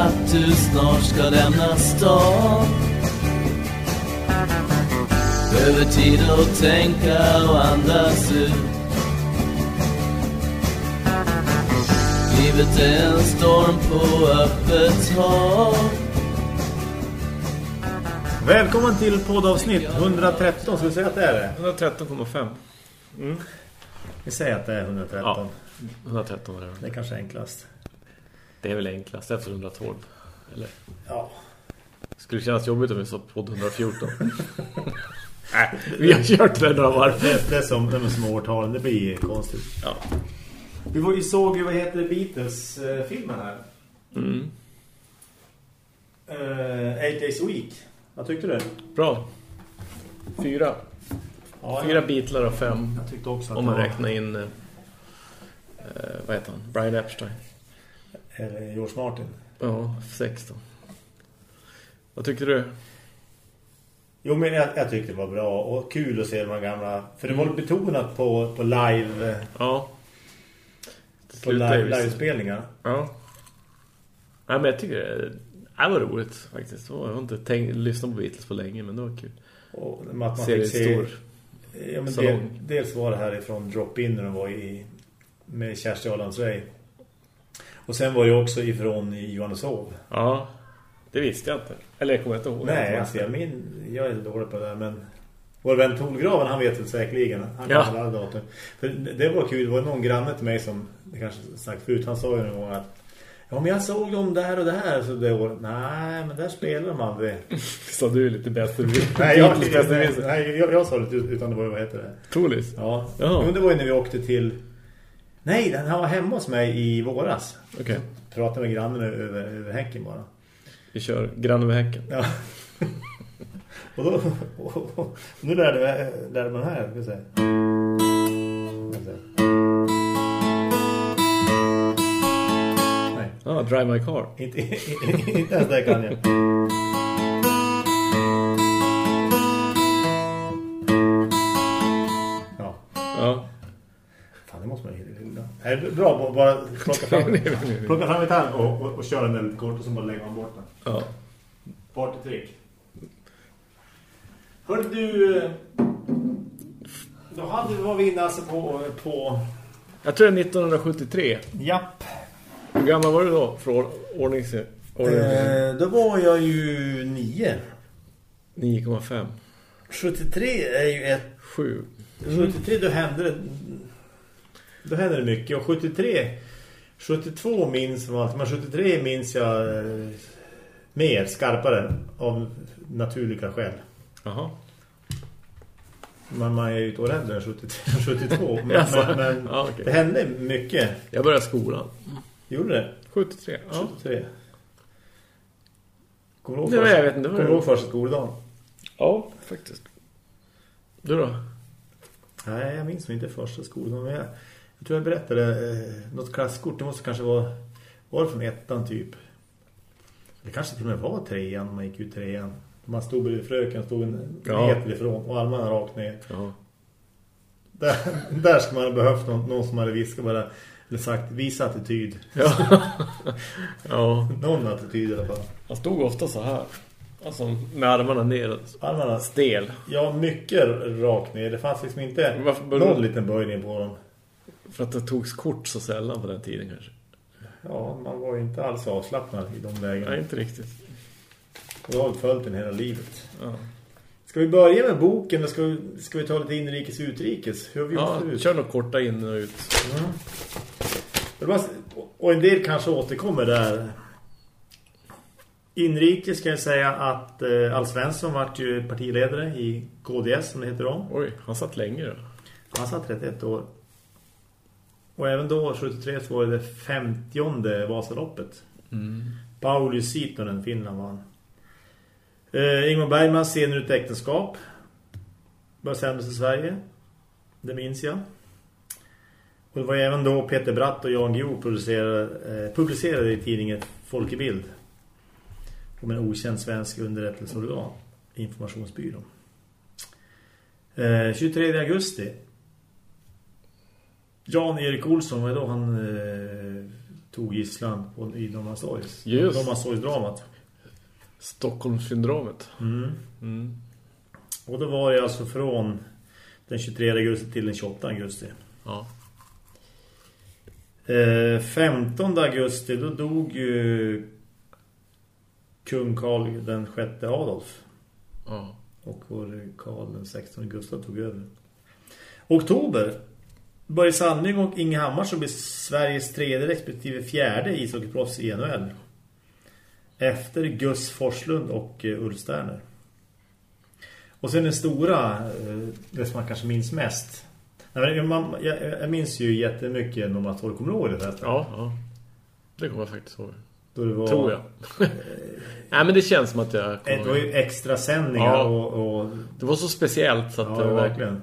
att du snart ska lämna stan Behöver tid att tänka och andas ut Livet är en storm på öppet hav Välkommen till poddavsnitt 113, ska vi säga att det är det? 113,5. Mm. Vi säger att det är 113. Ja, 113 var det. Det är kanske enklast. Det är väl enklast efter 112. Eller? Ja. Skulle kännas jobbigt om vi sa podd 114? Nej, vi har kört det några varv. Det, är som, som årtalen, det blir konstigt. Ja. Vi var, ju såg ju, vad heter Beatles-filmen här? Mm. Uh, Eight Days a Week. Vad tyckte du? Bra. Fyra. Ja, Fyra Beatles och fem. Jag tyckte också att Om man var- räknar in... eh, vad heter han? Brian Epstein. Eller George Martin. Ja, sex då. Vad tyckte du? Jo, men jag, jag tyckte det var bra och kul att se de här gamla. För det var betonat på, på live... eh, Ja. På ju live, livespelningar. Ja. Nej, men jag tycker det, det var roligt faktiskt. Jag har inte tänkt, lyssnat på Beatles på länge, men det var kul. Och att man fick se... stor Ja, men del, dels var det härifrån Drop-In när de var i, med Kersti Arlandsrey. Och sen var det också ifrån i Johanneshov. Ja, det visste jag inte. Eller jag kommer inte ihåg. Nej, alltså jag, min, jag är dålig på det där, men vår vän Tolgraven, han vet det säkerligen. Han kan Ja. alla datum. För det- det var kul, det var någon granne till mig som, det kanske sagt förut, han sa ju någon gång att Ja, men jag såg dem där och där. Så det var, nej, men där spelar de aldrig. Så du är lite bättre. nej, jag, jag, nej, nej, jag, jag sa det ut- utan det var vad heter det? Troligt. Ja, Jaha. men det var ju när vi åkte till... Nej, den- han var hemma hos mig i våras. Okej, Pratade med grannen över, över häcken bara. vi kör grann över häcken. Ja. och då... Och, och, nu lärde jag lärde man här, ska vi se. Nej, ah, Drive My Car. inte, inte ens det kan jag. Nej, det är bra bara- bara plocka fram, plocka fram ett hand och, och, och köra den väldigt kort och så bara lägger man bort den. ja. Partytrick. Hörde du... eh, Då hade vi var vi inne alltså på... på Jag tror det är 1973. japp. Hur gammal var du då? För or- ordnings... Eh, då var jag ju nio. 9,5. 73 är ju ett... 7. 73 då hände det... Då hände det mycket. Och 73... 72 minns man allt. Men 73 minns jag eh, mer, skarpare. Av naturliga skäl. Jaha. Man, man är ju ett år äldre än 73, 72. Men, Jaså? men, men Ja, okej. det hände mycket. Jag började skolan. Gjorde det? 73. Ja. 73. Kommer du ihåg Nej, jag vet inte. Kommer du ihåg första skoldagen? Ja, faktiskt. Du då? Nej, jag minns inte första skoldagen. Men jag, jag tror jag berättade eh, något klasskort. Det måste kanske vara... Var från ettan typ? Det kanske till och med var trean när man gick ut trean. Man stod bredvid fröken, stod en Ja. meter ifrån och armarna rakt ner. Ja. Där, där ska man ha behövt någon, någon som hade viskat bara eller sagt visa attityd. Ja. ja. Någon attityd i alla fall. Han stod ofta så här. Alltså med armarna neråt. Armarna, Stel. ja mycket rakt ner. Det fanns liksom inte Varför någon liten böjning på dem. För att det togs kort så sällan på den tiden kanske. Ja, man var ju inte alls avslappnad i de lägena. Nej, inte riktigt. Och jag har följt den hela livet. Ja, Ska vi börja med boken eller ska vi, ska vi ta lite inrikes och utrikes? Hur har vi gjort ja förut? kör något korta in och ut. Mm. Och en del kanske återkommer där. Inrikes ska jag säga att eh, Alf Svensson vart ju partiledare i KDS som det heter om. Oj, han satt länge då. Han satt 31 år. Och även då, 73, så var det det 50 Vasaloppet. Mm. Pauli Sitonen, Finland vann. Eh, Ingmar Bergman senare ut äktenskap. Började sändas i Sverige. Det minns jag. Och det var även då Peter Bratt och Jan Guillou publicerade, eh, publicerade i tidningen Folkebild om en okänd svensk underrättelseorgan, informationsbyrån. Eh, 23 augusti Jan-Erik Olsson var då han eh, tog gisslan på, i Norrmalmstorgs. Just. Norrmalmstorgsdramat. Stockholmssyndromet. Mm. Mm. Och då var det alltså från den 23 augusti till den 28 augusti. Ja. Eh, 15 augusti då dog ju kung Karl den sjätte Adolf. Ja. Och vår Karl den 16 Gustav tog över. Oktober. Börje Sandling och Inge Hammar som blir Sveriges tredje respektive fjärde ishockeyproffs i NHL. Efter Gus Forslund och uh, Ulf Sterner. Och sen den stora, eh, det som man kanske minns mest. Man, jag minns ju jättemycket när man tror kommer ihåg det förresten. Ja, ja. Det kommer jag faktiskt ihåg. Då det var, Tror jag. Nej, men det känns som att jag kommer Det var ju extra sändningar Ja. och, och Det var så speciellt så att ja, det var verkligen.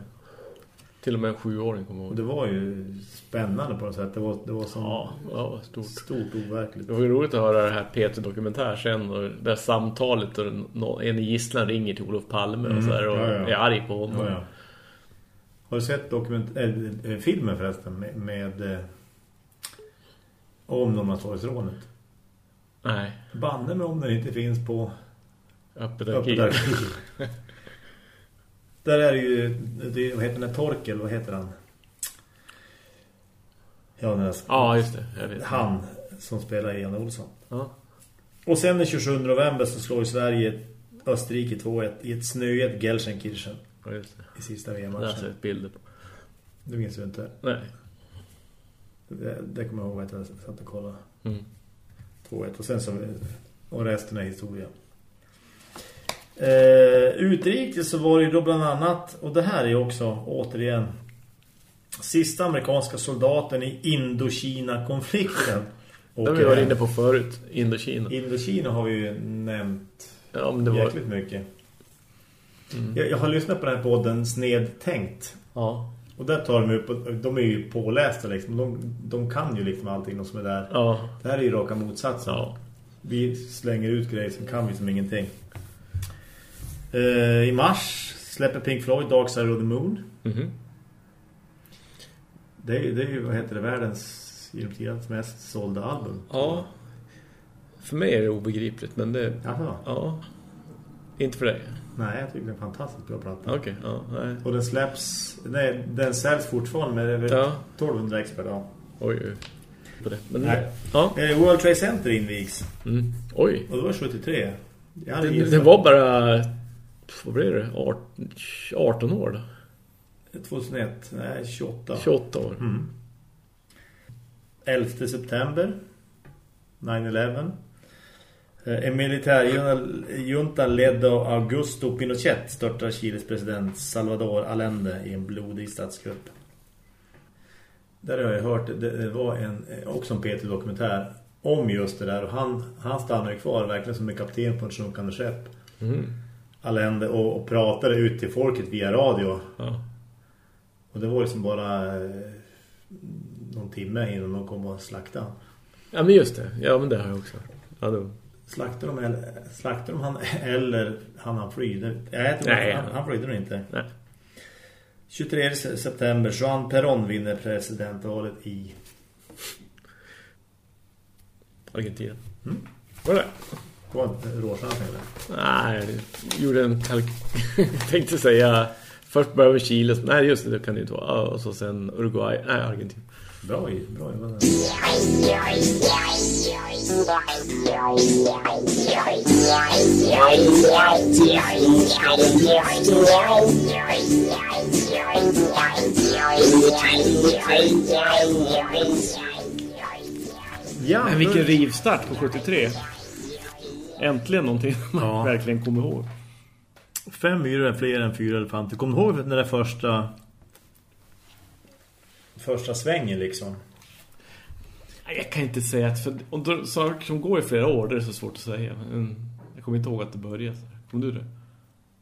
Till och med en sjuåring kommer Och ihåg. det var ju spännande på något sätt. Det var, det var som Ja, ja, stort. stort overkligt. Det var ju roligt att höra det här Peter-dokumentär sen och det här samtalet och en i gisslan ringer till Olof Palme och, så här, och ja, ja. är arg på honom. Ja. Har du sett dokument äh, filmen förresten med, med äh, om Norrmalmstorgsrånet? Nej, Banne mig om den inte finns på öppet arkiv. Där är det ju, det, vad heter den Torkel, vad heter han? Ja, den här, Ja, just det. Han som spelar Jan Olsson. Ja. Och sen den 27 november så slår ju Sverige Österrike 2-1 i ett snöigt Gelsenkirchen Ja, just det. i sista Det har jag VM-matchen. sett bilder på. Det minns du inte. Nej. Det, det kommer jag ihåg att jag satt och kollade. Mm. 2-1 och sen så och resten är historia. Eh, utrikes så var det då bland annat och det här är också återigen sista amerikanska soldaten i Indokina-konflikten. Har vi varit inne på förut. Indokina. Indokina har vi ju nämnt Ja, men det var... jäkligt mycket. Mm. Jag, jag har lyssnat på den här podden Snedtänkt. Ja. Och där tar de upp, de är ju pålästa liksom. De, de kan ju liksom allting de som är där. Ja. Det här är ju raka motsatsen. Ja. Vi slänger ut grejer som kan vi som ingenting. Eh, I mars släpper Pink Floyd Dark Side of the Moon. Mhm. Det är, det är ju, vad heter det, världens genom mest sålda album. Ja. För mig är det obegripligt, men det... Jaha. Ja. Inte för dig. Nej, jag tycker det är en fantastiskt bra platta. Okej, ja. Nej. Och den släpps, nej, den säljs fortfarande med över Ja. 1200 ex per dag. Oj, oj. Det. Men, Nej. Ja. Eh, World Trade Center invigs. Mm. Oj. Och det var 73. Jag hade Det, gissat- det var bara... Vad blev det? 18, 18 år då? 2001, nej 28. 28 år. Mm. 11 september 9-11 Eh, En militärjunta ledd av Augusto Pinochet störtar Chiles president Salvador Allende i en blodig statskupp. Där har jag hört, det, var en, också en PT-dokumentär om just det där och han, han stannar ju kvar verkligen som en kapten på en sjunkande skepp. Mm. Allende och, och pratade ut till folket via radio. Ja. Och det var liksom bara eh, någon timme innan de kom och slakta. ja, men just det. Ja, men det har jag också. Ja, då. Slaktar de, eller, slaktar de han eller han han flydde? Nej, jag tror Nej, han, han- han flydde nog inte. Nej. 23 september, Jean Perron vinner presidentvalet i... Argentina. Mm. Var det? Det var en råchans eller? Nej, jag gjorde en kalk... tänkte säga... Först började med Chile. Nej, just det, det kan det inte vara. Och så sen Uruguay. Nej, Argentina. Bra, i- bra jobbat. Ja, Men vilken rivstart på 73. Äntligen någonting man Ja. verkligen kommer ihåg. Fem myror är fler än fyra elefanter. Kom ihåg den där första... Första svängen liksom. Jag kan inte säga att... För, om saker som går i flera år, det är så svårt att säga. Men jag kommer inte ihåg att det började. Kommer du det?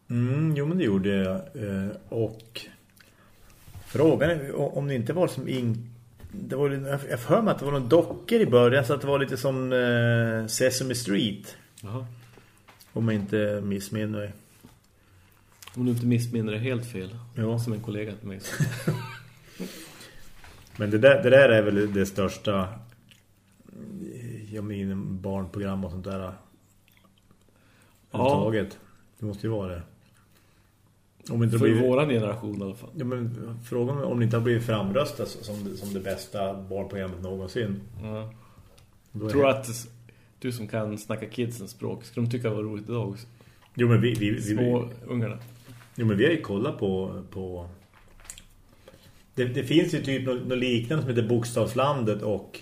Mm, jo men det gjorde jag. Eh, Och frågan är om det inte var som in... Det var, jag för mig att det var någon dockor i början så att det var lite som eh, Sesame Street. Jaha. Om jag inte missminner mig. Om du inte missminner det helt fel. Ja. Som en kollega till mig. Men det där, det där är väl det största ja, men barnprogram och sånt där. Ja. Överhuvudtaget. Det måste ju vara det. Om inte det För blir... våran generation i alla fall. Ja, men frågan om det inte har blivit framröstat som, som det bästa barnprogrammet någonsin. Ja. Är Tror det- att du som kan snacka kidsens språk skulle de tycka det var roligt idag också? Jo, men vi, vi, vi, Små ungarna. jo, men vi har ju kollat på... på... Det, det finns ju typ något, något liknande som heter Bokstavslandet och...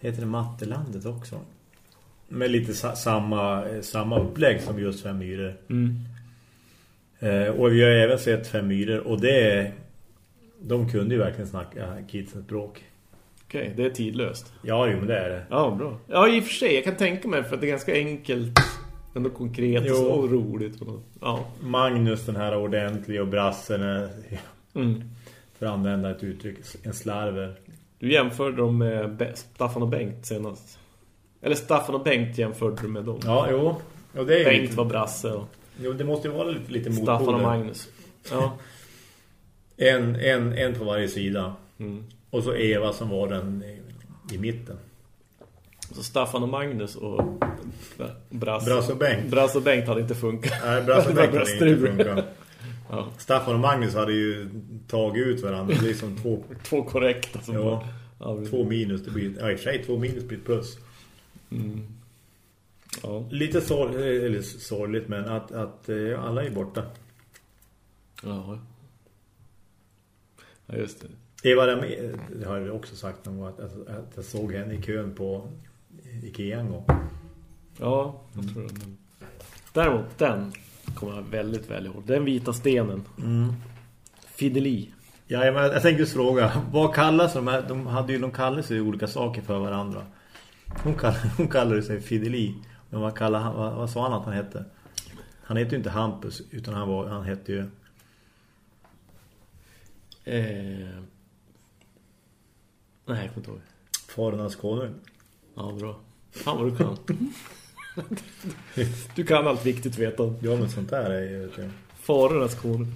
Heter det Mattelandet också? Med lite sa, samma, samma upplägg som just Fem myror. Mm. Eh, och vi har även sett Fem myror och det är... De kunde ju verkligen snacka kidsens språk. Okej, det är tidlöst. Ja, jo, men det är det. Ja, bra. Ja, i och för sig. Jag kan tänka mig för att det är ganska enkelt. Ändå konkret Jo. och roligt. Ja. Magnus, den här ordentliga och brassen är, Mm. för att använda ett uttryck, en slarver. Du jämförde dem med Staffan och Bengt senast. Eller Staffan och Bengt jämförde du med dem. Ja, jo. Och det är Bengt lite, var brasse och jo, det måste ju vara lite, lite Staffan och motpoler. Magnus. Ja. En, en, en på varje sida. Mm. Och så Eva som var den i, i mitten. Så Staffan och Magnus och Brasse. Brasse och Bengt. Brasse och Bengt hade inte funkat. Nej, Brasse och Bengt hade inte funkat. Ja. Staffan och Magnus hade ju tagit ut varandra. Det är som två, Två korrekta som Ja. bara- två minus. Det blir, ja, i sig två minus blir ett plus. Mm. Ja. Lite sorg, eller sorgligt, men att, att eh, alla är borta. Ja. Ja, just det. Eva Remé, det har jag också sagt någon gång, att, att, att jag såg henne i kön på Ikea en gång. Ja, jag tror det. Däremot, den kommer jag väldigt väl ihåg. Den vita stenen. Fideli. Ja, men jag tänkte just fråga, vad kallas de här? De hade ju, de kallade sig olika saker för varandra. Hon kallade, hon kallade sig Fideli. Men vad, kallade vad, vad sa han att han hette? Han hette ju inte Hampus, utan han, var, han hette ju... Eh... Nej, jag kommer inte ihåg. Farnas konung. Ja, bra. Fan vad du kan. du kan allt viktigt veta. Ja, men sånt där är ju... Farornas konung.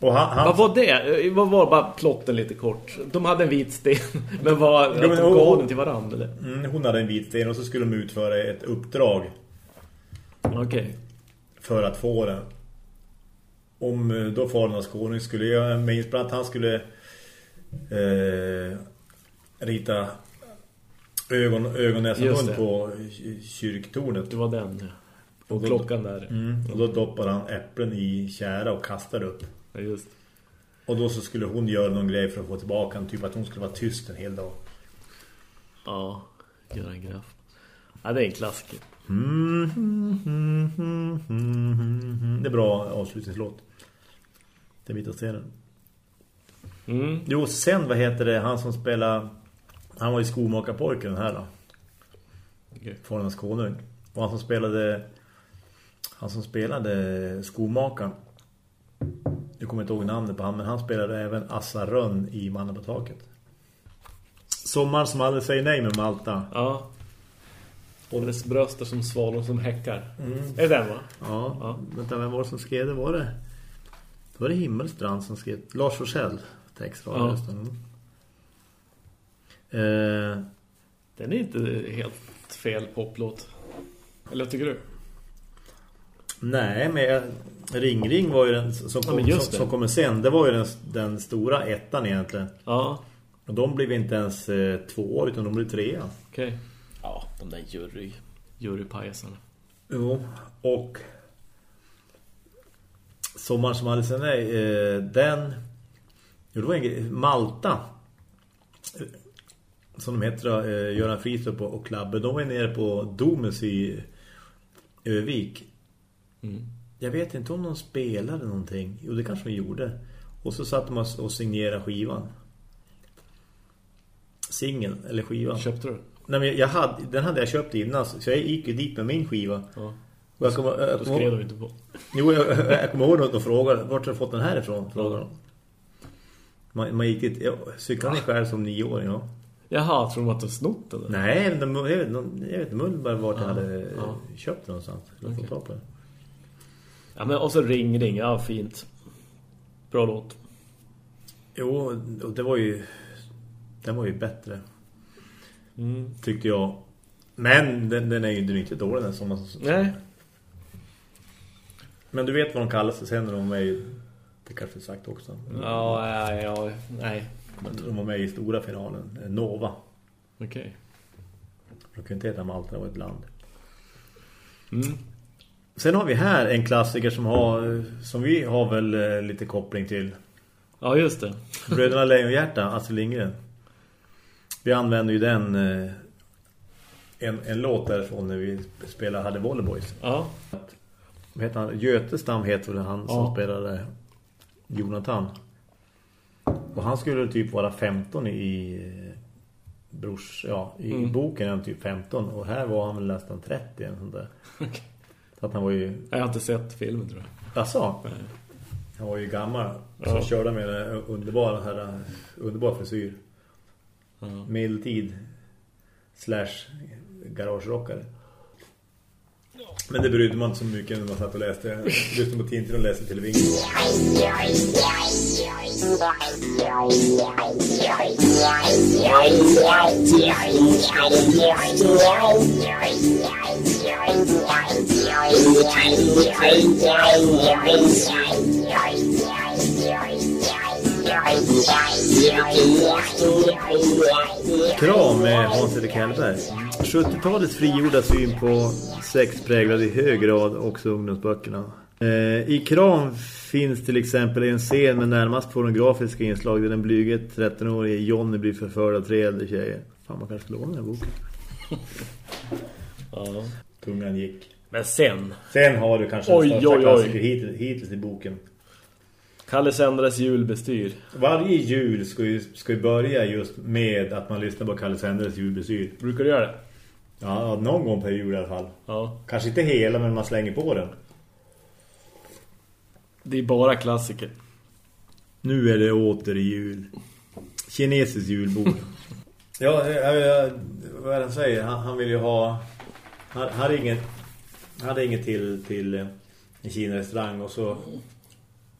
Och han... han Vad var det? Vad var bara plotten lite kort? De hade en vit sten. Men var Jo, men- de gav den till varandra? Eller? mm, hon hade en vit sten och så skulle de utföra ett uppdrag Okej. för att få den. Om eh, då Farnas konung skulle göra med inspirat att han skulle eh, rita ögon, ögon näsa Just mun det. på ky- kyrktornet. Det var den. ja. Och då- klockan där. Mm. Och då doppade han äpplen i kära och kastade upp. Ja, just. Och då så skulle hon göra någon grej för att få tillbaka en Typ att hon skulle vara tyst en hel dag. Ja, göra en graff. Ja, det är en klassiker. Mm, mm, mm, mm, mm, mm. Det är bra avslutningslåt. Den vita stenen. Mm. Jo, sen vad heter det? Han som spelar... Han var ju skomakarpojken den här då. Okej. Farnas konung. Och han som spelade... Han som spelade skomakaren. Jag kommer inte ihåg namnet på han, men han spelade även Assa Rönn i Mannen på taket. Sommar som aldrig säger nej med Malta. Ja. Och dess bröster som svalor som häckar. Mm. Är det den va? Ja, Ja. vänta, vem var det som skrev det? Var det, var det Himmelstrand som skrev Lars Forssell text var det Ja. det. Mm. Eh, Den är inte helt fel poplåt. Eller vad tycker du? nej, men Ring Ring var ju den som, Ja, kom, just som, som kommer sen. Det var ju den, den stora ettan egentligen. Ja, Och de blev inte ens eh, två år utan de blev trea. okej. Ja, de där jury, jurypajasarna. Jo, och Sommar som säger nej, eh, den jo, det var en grej, Malta som de heter då, eh, Göran Fristrup och, Klabbe, de var nere på Domus i Övik. Mm. Jag vet inte om de spelade någonting. Jo, det kanske de gjorde. Och så satt de och signerade skivan. Singeln, eller skivan. Köpte du? Nej, men jag hade, den hade jag köpt innan, så jag gick ju dit med min skiva. Ja. Och jag kommer, jag Då kommer, skrev de inte på. Jo, jag, jag kommer ihåg att de frågade Vart har du fått den här ifrån? Frågade de. Man, man gick dit ja, Cyklade själv som nioåring ja. Jaha, tror de att de snott den? Nej, de, jag vet inte Jag vet bara vart jag Ja, hade ja. köpt någonstans ta på det Ja, men och så ring, ring. Ja, fint. Bra låt. Jo, och det var ju Den var ju bättre Mm. Tyckte jag. Men den, den är ju den är inte dålig den som man... Nej. Men du vet vad de kallar sig sen när de är i... Det kanske är sagt också. Ja, nej, ja, nej. De var med i stora finalen. Nova. Okej. De kan inte heta Malta, det var ett land. Mm. Sen har vi här en klassiker som har som vi har väl eh, lite koppling till. Ja, just det. Bröderna Lejonhjärta, Astrid Lindgren. Vi använder ju den eh, en, en låt därifrån när vi spelade Hade Volleyboys. Ja. Vad heter han? Götestam heter väl han som Ja. spelade Jonathan. Och han skulle typ vara 15 i eh, brors, ja, i Mm. boken är han typ 15 och här var han väl nästan 30 eller sånt där. Så att han var ju Jag har inte sett filmen, tror jag. Alltså, Nej. han var ju gammal. Ja. Så körde med den underbara här underbar frisyr. Ja. Medeltid slash garagerockare. Men det brydde man inte så mycket när man satt och läste. Lyssnade på Tintin och läste television. Kram med Hans-Erik Hellberg. 70-talets frigjorda syn på sex präglade i hög grad också ungdomsböckerna. Eh, I Kram finns till exempel en scen med närmast pornografiska inslag där den blyget 13-årige Johnny blir förförd av tre äldre tjejer. Fan, man kanske skulle låna den här boken. Ja. Tungan gick. Men sen. Sen har du kanske Oj, den största oj, oj. klassiker hittills, hittills i boken. Kalle Sendres julbestyr. Varje jul ska ju, ska ju börja just med att man lyssnar på Kalle Sendres julbestyr. Brukar du göra det? Ja, någon gång per jul i alla fall. Ja. Kanske inte hela, men man slänger på den. Det är bara klassiker. Nu är det åter jul. Kinesiskt julbord. ja, jag, jag, vad är det han säger? Han, han vill ju ha... Han hade inget, han hade inget till, till en Kina-restaurang och så...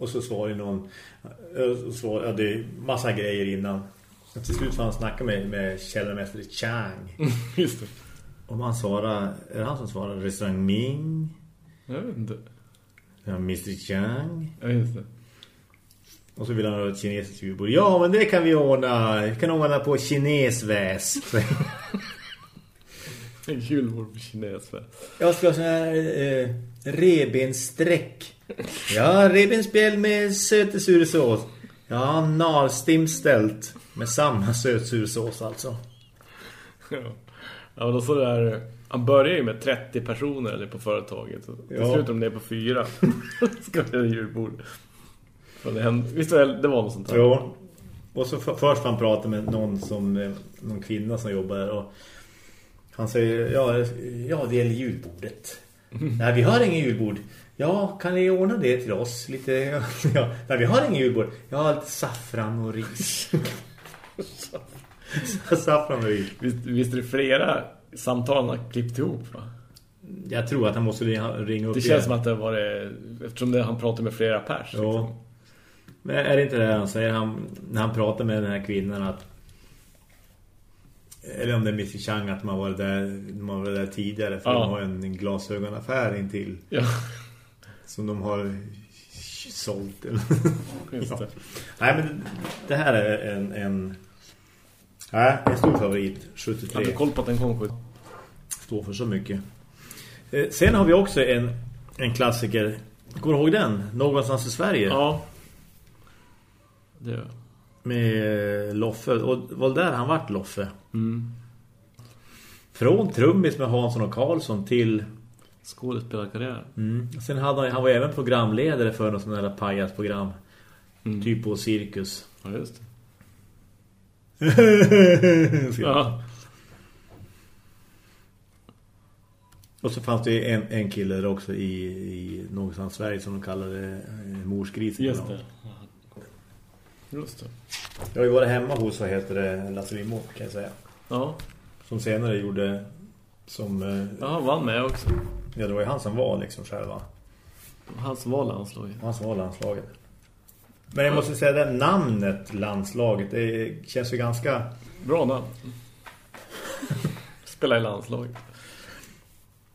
Och så svarade någon... eh, och ja, det är massa grejer innan. Och till slut får han snacka med, med källarmästare Chang. Just det. Om han svarar... Är det han som svarar? Restaurang Ming? Jag vet inte. Ja, Mr. Chang? Ja, just det. Och så vill han ha ett kinesiskt julbord. Ja, men det kan vi ordna. Vi kan ordna på kinesväs. En julbord på kines. Jag ska ha sån här eh, rebensträck. Ja, rebenspjäll med sötesursås. Ja, nalstimställt. Med samma sötsursås alltså. Ja. Ja, då så där... Han börjar ju med 30 personer eller på företaget. Till Ja. slut är de ner på fyra. Ska det julbord. Det, hände, visst var det, det var något sånt här? Jo. Och så för, först han pratar med någon som eh, någon kvinna som jobbar och han säger ja, ja det gäller julbordet. Nej, vi har ingen julbord. Ja, kan ni ordna det till oss? Lite, ja, nej, vi har ingen julbord. Jag har lite saffran och ris. saffran och ris. Visst, visst är det flera samtal han har klippt ihop va? Jag tror att han måste ringa, upp Det igen. känns som att det var det, eftersom det, han pratar med flera pers. liksom. Ja. Men är det inte det han säger han, när han pratar med den här kvinnan att eller om det är Mr. Chang att man var där, man var där tidigare för Ja. de har en, en glasögonaffär intill Ja, som de har sålt. det. Nej men det här är en, en, nej, en stor favorit, Jag 73. hade koll på att den kom Står för så mycket. Eh, Sen har vi också en, en klassiker. Går du ihåg den? Någonstans i Sverige. Ja. Det gör jag. Med Loffe. Och det var där han vart Loffe. Mm. Från trummis med Hansson och Karlsson till... Skådespelarkarriär. Mm. Sen hade han, han var även programledare för något sånt där pajasprogram. Mm. Typ på Cirkus. Ja, just det. Ja. Ja. Och så fanns det en, en kille där också i, i någonstans Sverige som de kallade eh, morsgrisen. Just det. Just det. Jag har ju varit hemma hos, vad heter det, Lasse Limo kan jag säga. Ja. Som senare gjorde som... eh, Ja, han vann med också. Ja, det var ju han som var liksom själva. Han som var landslaget. Han som var landslaget. Men jag måste säga det namnet landslaget, det känns ju ganska... Bra namn. Spela i landslaget.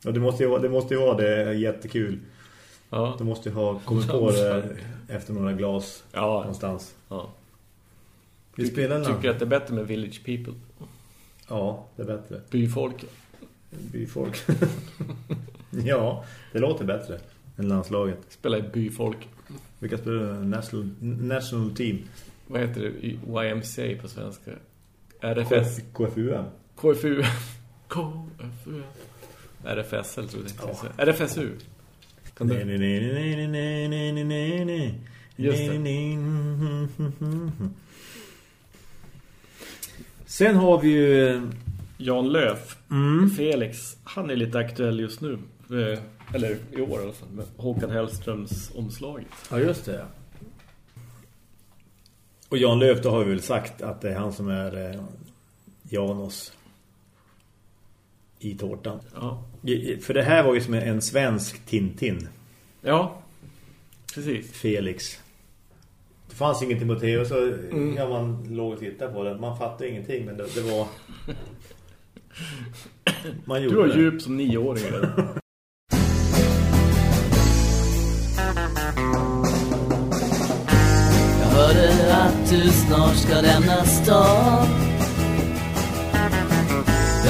Och det måste ju vara det, måste ju vara det jättekul. Ja. De måste ju ha kommit på det efter några glas Ja. någonstans. ja. Vi spelar en Tycker att det är bättre med village people. Ja, det är bättre. Byfolk. Byfolk. ja, det låter bättre än landslaget. Spela i byfolk. Vilka spelar national, national team? Vad heter det YMCA på svenska? RFS. KFUM. KFU. KFU. RFSL tror jag säga. RFSU. Kan Nej, du? nej, nej, nej, nej, nej, nej, nej, nej. Just det. Mm, mm, mm, mm. Sen har vi ju... eh, Jan Löf. Mm. Felix. Han är lite aktuell just nu. Eh, Eller i år i alla fall. Med Håkan Hellströms omslaget. Ja, just det. Och Jan Löf då har vi väl sagt att det är han som är eh, Janos i tårtan. Ja. För det här var ju som en svensk Tintin. Ja. Precis. Felix. Det fanns ingen Timoteus så Mm. ja, man låg och tittade på den. Man fattade ingenting men det, det var... Man gjorde Du var det. djup som nioåring. Jag hörde att du snart ska lämna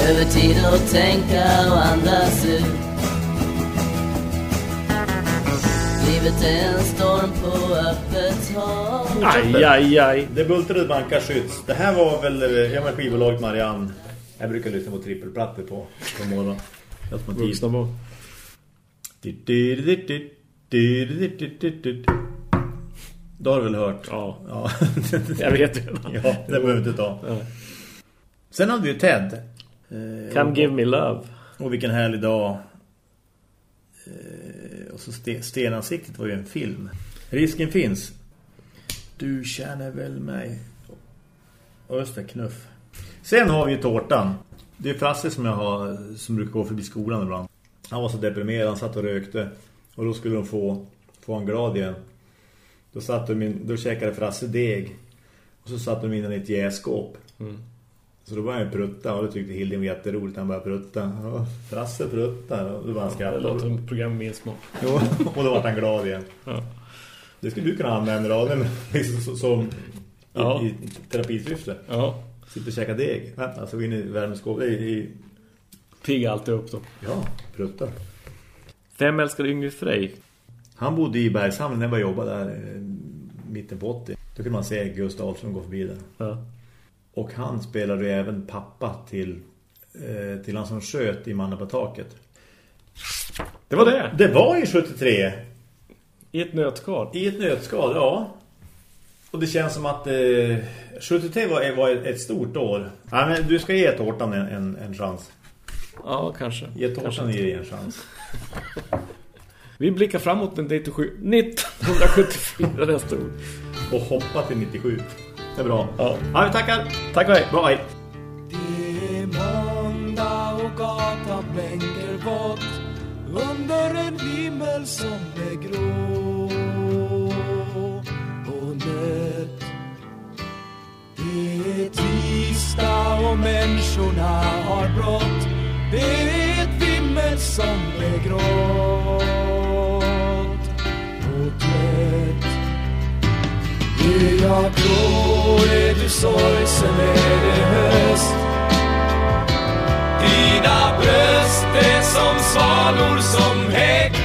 Behöver tid att tänka och andas ut Livet är en storm på öppet hav aj, aj, aj. Det bultade banka skydds. Det här var väl eh, ja, men skivbolaget Marianne. Jag brukar lyssna på trippelplattor på, på morgonen. Jag som. Vuxna barn. Då har du väl hört? Ja. Ja, Jag vet ju. ja det behöver vi inte ta. Ja. Sen hade vi ju Ted. Eh, Come och, give me love. och vilken härlig dag. Eh, och så sten, Stenansiktet var ju en film. Risken finns. Du känner väl mig. Och just det, knuff. Sen har vi ju tårtan. Det är Frasse som jag har som brukar gå förbi skolan ibland. Han var så deprimerad, han satt och rökte. Och då skulle de få, få en glad igen. Då, satt de in, då käkade Frasse deg. Och så satt de in den i ett jäskåp. Mm. Så då började han prutta och det tyckte Hilding var jätteroligt. Han började prutta. Ja, Frasse pruttar. Och då var han Det skrattade. låter som program med min smak. Jo, och då var han glad igen. Ja. Det skulle du kunna använda då, men som, som i, Ja. i terapisyfte. Ja. Sitter och käka deg. Vänta, så gå in i värmeskåpet. I, Pigga alltid upp då. ja, pruttar. Vem älskar Yngve Frej? Han bodde i Bergshamn när jag började jobba där eh, mitten på 80. Då kunde man se Gustav som går förbi där. Ja. Och han spelade ju även pappa till, eh, till han som sköt i mannen på taket. Det var det. Det var ju 73. I ett nötskal. I ett nötskal, ja. Och det känns som att eh, 73 var, var ett stort år. Ja, men du ska ge tårtan en, en, en chans. Ja, kanske. Ge tårtan inte. ge en chans. Vi blickar framåt den 97 1974 nästa år. Och hoppa till 97. Det är bra. Ja. Ja, vi tackar. Tack och hej. Bra, hej. Det är måndag och gatan blänker vått under en himmel som är grå och nött. Det är tisdag och människorna har brått. Det är ett vimmel som är grått Är jag grå, är du sorgsen, är det höst? Dina bröst är som svalor som häckar